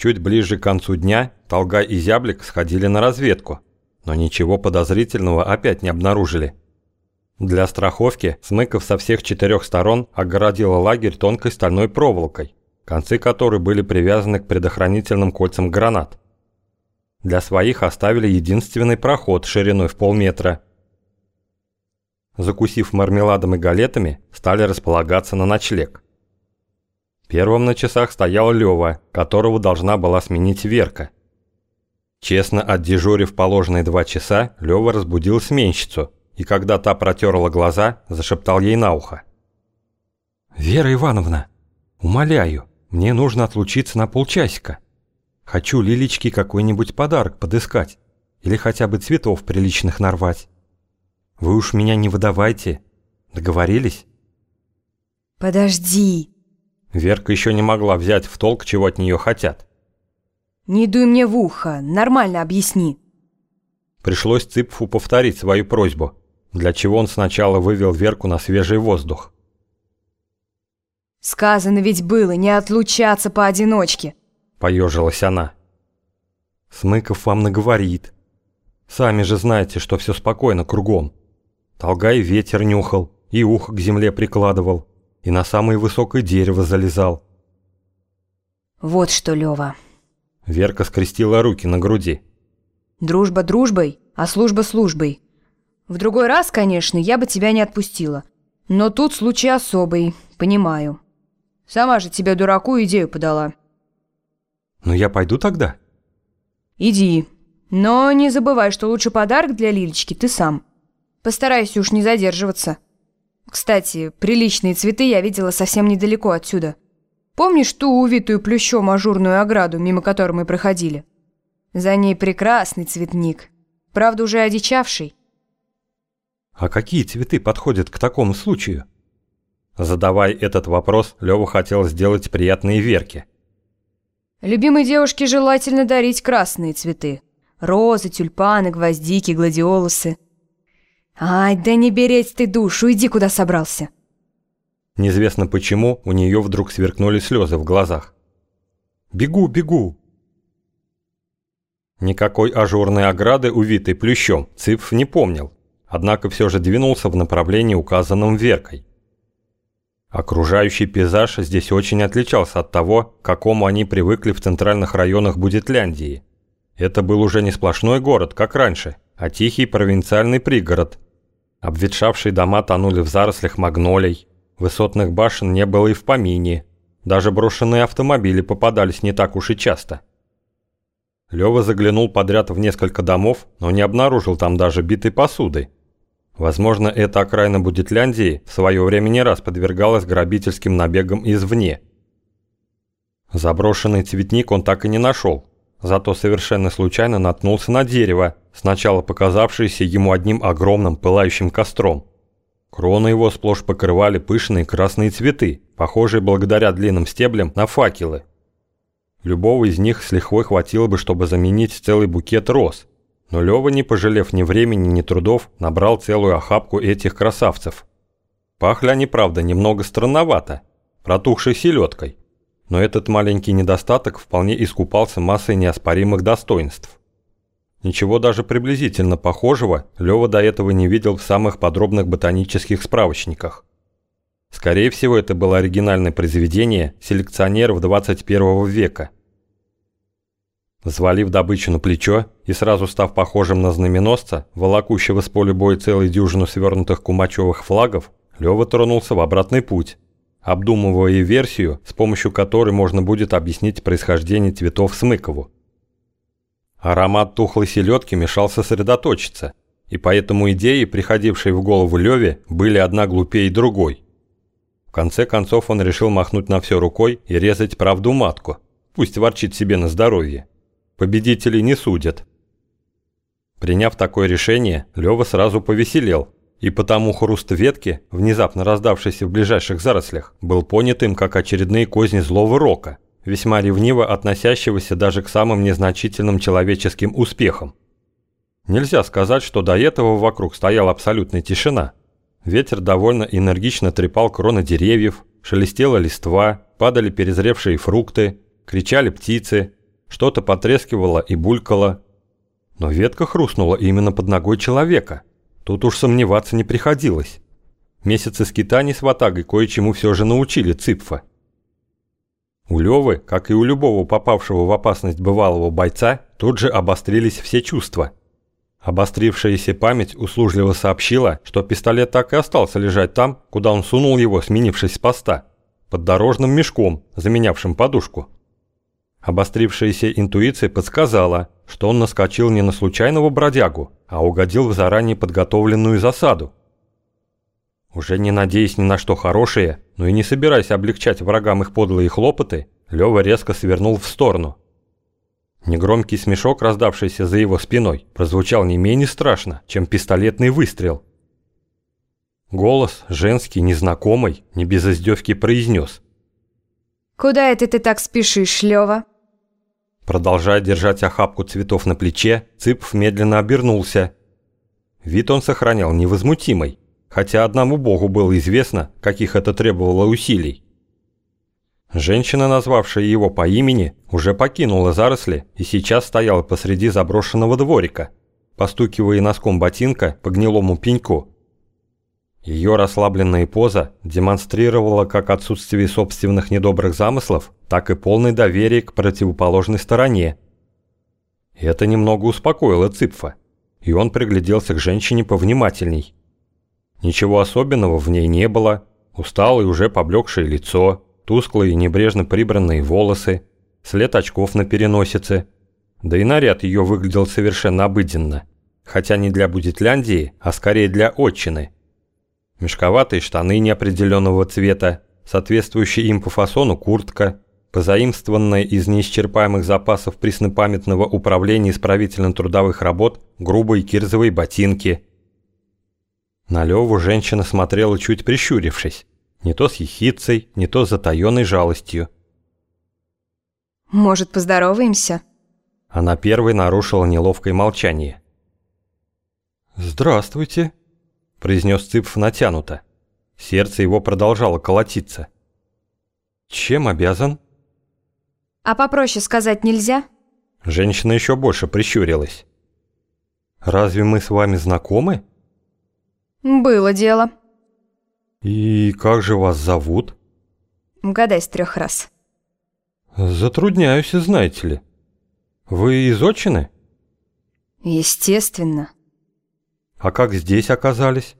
Чуть ближе к концу дня Толгай и Зяблик сходили на разведку, но ничего подозрительного опять не обнаружили. Для страховки Смыков со всех четырех сторон огородила лагерь тонкой стальной проволокой, концы которой были привязаны к предохранительным кольцам гранат. Для своих оставили единственный проход шириной в полметра. Закусив мармеладом и галетами, стали располагаться на ночлег. Первым на часах стоял Лёва, которого должна была сменить Верка. Честно отдежурив положенные два часа, Лёва разбудил сменщицу – и когда та протерла глаза, зашептал ей на ухо. «Вера Ивановна, умоляю, мне нужно отлучиться на полчасика. Хочу Лилечке какой-нибудь подарок подыскать или хотя бы цветов приличных нарвать. Вы уж меня не выдавайте. Договорились?» «Подожди!» Верка еще не могла взять в толк, чего от нее хотят. «Не дуй мне в ухо, нормально объясни». Пришлось Цыпфу повторить свою просьбу, для чего он сначала вывел Верку на свежий воздух. «Сказано ведь было не отлучаться поодиночке», — поежилась она. «Смыков вам наговорит. Сами же знаете, что все спокойно кругом. Толгай ветер нюхал, и ухо к земле прикладывал, и на самое высокое дерево залезал». «Вот что, Лёва». Верка скрестила руки на груди. «Дружба дружбой, а служба службой. В другой раз, конечно, я бы тебя не отпустила. Но тут случай особый, понимаю. Сама же тебе, дураку, идею подала. Ну я пойду тогда? Иди. Но не забывай, что лучше подарок для Лилечки ты сам. Постарайся уж не задерживаться. Кстати, приличные цветы я видела совсем недалеко отсюда. Помнишь ту увитую плющом ажурную ограду, мимо которой мы проходили? За ней прекрасный цветник. Правда, уже одичавший. А какие цветы подходят к такому случаю? Задавая этот вопрос, Лёва хотел сделать приятные Верке. Любимой девушке желательно дарить красные цветы. Розы, тюльпаны, гвоздики, гладиолусы. Ай, да не береть ты душу, иди куда собрался. Неизвестно почему, у нее вдруг сверкнули слезы в глазах. «Бегу, бегу!» Никакой ажурной ограды, увитой плющом, Цыпф не помнил однако все же двинулся в направлении, указанном Веркой. Окружающий пейзаж здесь очень отличался от того, к какому они привыкли в центральных районах Будетляндии. Это был уже не сплошной город, как раньше, а тихий провинциальный пригород. Обветшавшие дома тонули в зарослях магнолий, высотных башен не было и в помине, даже брошенные автомобили попадались не так уж и часто. Лёва заглянул подряд в несколько домов, но не обнаружил там даже битой посуды. Возможно, эта окраина Будетляндии в свое время не раз подвергалась грабительским набегам извне. Заброшенный цветник он так и не нашел, зато совершенно случайно наткнулся на дерево, сначала показавшееся ему одним огромным пылающим костром. Кроны его сплошь покрывали пышные красные цветы, похожие благодаря длинным стеблям на факелы. Любого из них с лихвой хватило бы, чтобы заменить целый букет роз, но Лёва, не пожалев ни времени, ни трудов, набрал целую охапку этих красавцев. Пахли они, правда, немного странновато, протухшей селедкой. Но этот маленький недостаток вполне искупался массой неоспоримых достоинств. Ничего даже приблизительно похожего Лёва до этого не видел в самых подробных ботанических справочниках. Скорее всего, это было оригинальное произведение селекционеров 21 века – Взвалив добычу на плечо и сразу став похожим на знаменосца, волокущего с поля боя целой дюжину свернутых кумачевых флагов, Лёва тронулся в обратный путь, обдумывая версию, с помощью которой можно будет объяснить происхождение цветов Смыкову. Аромат тухлой селедки мешал сосредоточиться, и поэтому идеи, приходившие в голову Лёве, были одна глупее другой. В конце концов он решил махнуть на все рукой и резать правду матку, пусть ворчит себе на здоровье. Победителей не судят. Приняв такое решение, Лёва сразу повеселел, и потому хруст ветки, внезапно раздавшийся в ближайших зарослях, был понят им как очередные козни злого рока, весьма ревниво относящегося даже к самым незначительным человеческим успехам. Нельзя сказать, что до этого вокруг стояла абсолютная тишина. Ветер довольно энергично трепал кроны деревьев, шелестела листва, падали перезревшие фрукты, кричали птицы, Что-то потрескивало и булькало. Но ветка хрустнула именно под ногой человека. Тут уж сомневаться не приходилось. Месяцы скитаний с ватагой кое-чему все же научили Ципфа. У Левы, как и у любого попавшего в опасность бывалого бойца, тут же обострились все чувства. Обострившаяся память услужливо сообщила, что пистолет так и остался лежать там, куда он сунул его, сменившись с поста, под дорожным мешком, заменявшим подушку. Обострившаяся интуиция подсказала, что он наскочил не на случайного бродягу, а угодил в заранее подготовленную засаду. Уже не надеясь ни на что хорошее, но и не собираясь облегчать врагам их подлые хлопоты, Лёва резко свернул в сторону. Негромкий смешок, раздавшийся за его спиной, прозвучал не менее страшно, чем пистолетный выстрел. Голос, женский, незнакомый, не без издевки произнес. «Куда это ты так спешишь, Лёва?» Продолжая держать охапку цветов на плече, Цыпов медленно обернулся. Вид он сохранял невозмутимый, хотя одному богу было известно, каких это требовало усилий. Женщина, назвавшая его по имени, уже покинула заросли и сейчас стояла посреди заброшенного дворика, постукивая носком ботинка по гнилому пеньку. Ее расслабленная поза демонстрировала как отсутствие собственных недобрых замыслов, так и полное доверие к противоположной стороне. Это немного успокоило Ципфа, и он пригляделся к женщине повнимательней. Ничего особенного в ней не было. Усталое уже поблекшее лицо, тусклые небрежно прибранные волосы, след очков на переносице. Да и наряд ее выглядел совершенно обыденно. Хотя не для Будетляндии, а скорее для отчины. Мешковатые штаны неопределенного цвета, соответствующая им по фасону куртка, позаимствованная из неисчерпаемых запасов преснопамятного управления исправительно-трудовых работ грубые кирзовые ботинки – на Леву женщина смотрела чуть прищурившись, не то с ехицей, не то с затаенной жалостью. «Может, поздороваемся?» Она первой нарушила неловкое молчание. «Здравствуйте», – произнес Цыпф натянуто. Сердце его продолжало колотиться. «Чем обязан?» «А попроще сказать нельзя?» Женщина еще больше прищурилась. «Разве мы с вами знакомы?» «Было дело». «И как же вас зовут?» «Угадай с трех раз». «Затрудняюсь, знаете ли. Вы из отчины?» «Естественно». «А как здесь оказались?»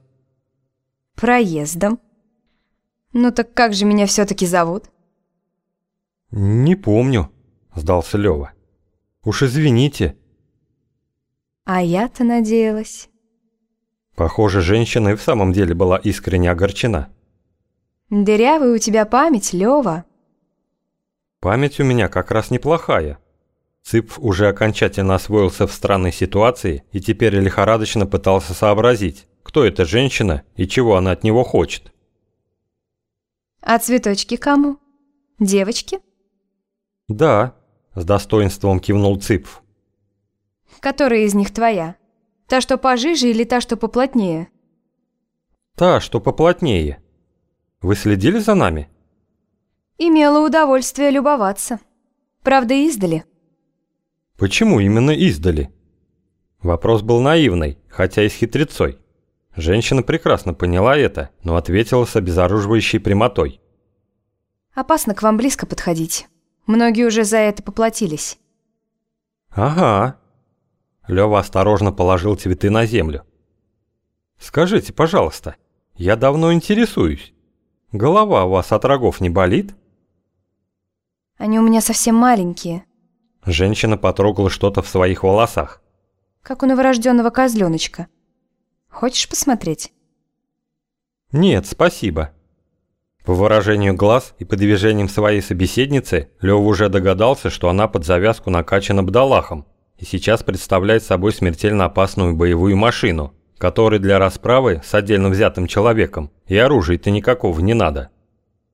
«Проездом». «Ну так как же меня все-таки зовут?» «Не помню», — сдался Лёва. «Уж извините». «А я-то надеялась». Похоже, женщина и в самом деле была искренне огорчена. «Дырявая у тебя память, Лёва». «Память у меня как раз неплохая». Цып уже окончательно освоился в странной ситуации и теперь лихорадочно пытался сообразить, кто эта женщина и чего она от него хочет. «А цветочки кому? Девочки?» «Да», – с достоинством кивнул Цыпф. «Которая из них твоя?» Та, что пожиже или та, что поплотнее? Та, что поплотнее. Вы следили за нами? Имела удовольствие любоваться. Правда, издали. Почему именно издали? Вопрос был наивный, хотя и с хитрецой. Женщина прекрасно поняла это, но ответила с обезоруживающей прямотой. Опасно к вам близко подходить. Многие уже за это поплатились. Ага, Лёва осторожно положил цветы на землю. «Скажите, пожалуйста, я давно интересуюсь. Голова у вас от рогов не болит?» «Они у меня совсем маленькие». Женщина потрогала что-то в своих волосах. «Как у новорожденного козленочка. Хочешь посмотреть?» «Нет, спасибо». По выражению глаз и по движениям своей собеседницы Лёва уже догадался, что она под завязку накачана бдалахом и сейчас представляет собой смертельно опасную боевую машину, которой для расправы с отдельно взятым человеком и оружия-то никакого не надо.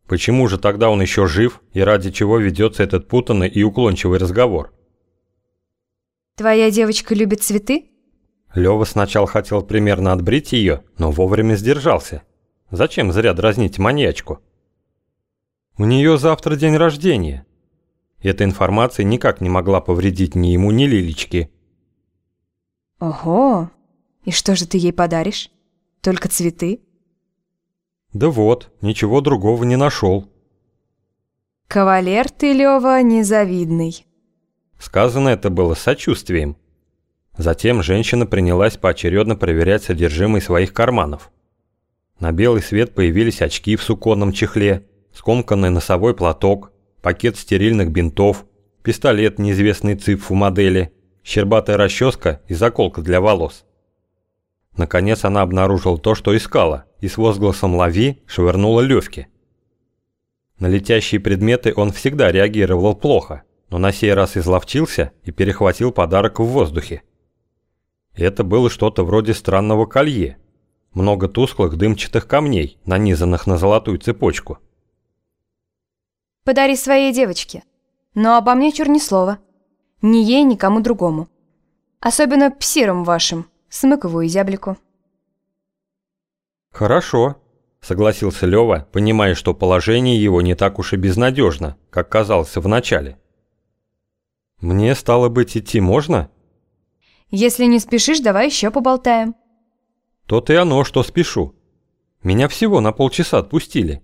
Почему же тогда он еще жив и ради чего ведется этот путанный и уклончивый разговор? «Твоя девочка любит цветы?» Лёва сначала хотел примерно отбрить ее, но вовремя сдержался. Зачем зря дразнить маньячку? У нее завтра день рождения. Эта информация никак не могла повредить ни ему, ни Лилечке. Ого! И что же ты ей подаришь? Только цветы? Да вот, ничего другого не нашел. Кавалер ты, Лёва, незавидный. Сказано это было с сочувствием. Затем женщина принялась поочередно проверять содержимое своих карманов. На белый свет появились очки в суконном чехле, скомканный носовой платок, пакет стерильных бинтов, пистолет неизвестной цифру модели, щербатая расческа и заколка для волос. Наконец она обнаружила то, что искала, и с возгласом «Лови!» швырнула Левке. На летящие предметы он всегда реагировал плохо, но на сей раз изловчился и перехватил подарок в воздухе. Это было что-то вроде странного колье. Много тусклых дымчатых камней, нанизанных на золотую цепочку. Подари своей девочке. Но обо мне чур ни слова. Ни ей, ни кому другому. Особенно псирам вашим, Смыкову и Зяблику. Хорошо, согласился Лёва, понимая, что положение его не так уж и безнадежно, как казалось вначале. Мне, стало быть, идти можно? Если не спешишь, давай еще поболтаем. То-то и оно, что спешу. Меня всего на полчаса отпустили.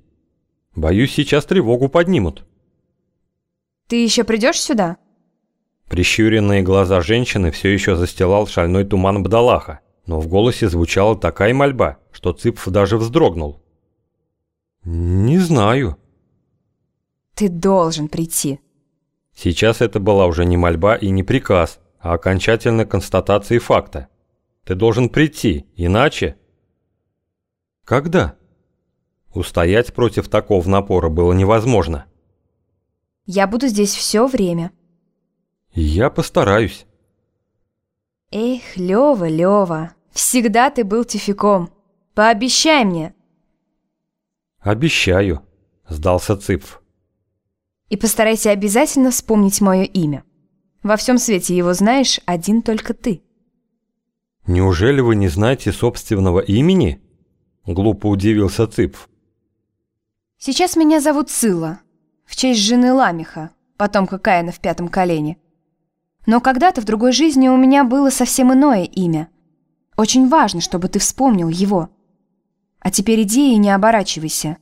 Боюсь, сейчас тревогу поднимут. Ты еще придешь сюда? Прищуренные глаза женщины все еще застилал шальной туман Бдалаха, но в голосе звучала такая мольба, что Цыпф даже вздрогнул. «Не знаю». «Ты должен прийти». Сейчас это была уже не мольба и не приказ, а окончательная констатация факта. Ты должен прийти, иначе... Когда? Устоять против такого напора было невозможно. Я буду здесь все время. Я постараюсь. Эх, Лёва, Лёва, всегда ты был тификом. Пообещай мне. Обещаю, сдался Цыпф. И постарайся обязательно вспомнить мое имя. Во всем свете его знаешь один только ты. Неужели вы не знаете собственного имени? Глупо удивился Цыпф. Сейчас меня зовут Цила, в честь жены Ламиха, потомка Каина в пятом колене. Но когда-то в другой жизни у меня было совсем иное имя. Очень важно, чтобы ты вспомнил его. А теперь иди и не оборачивайся.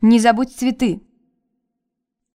Не забудь цветы.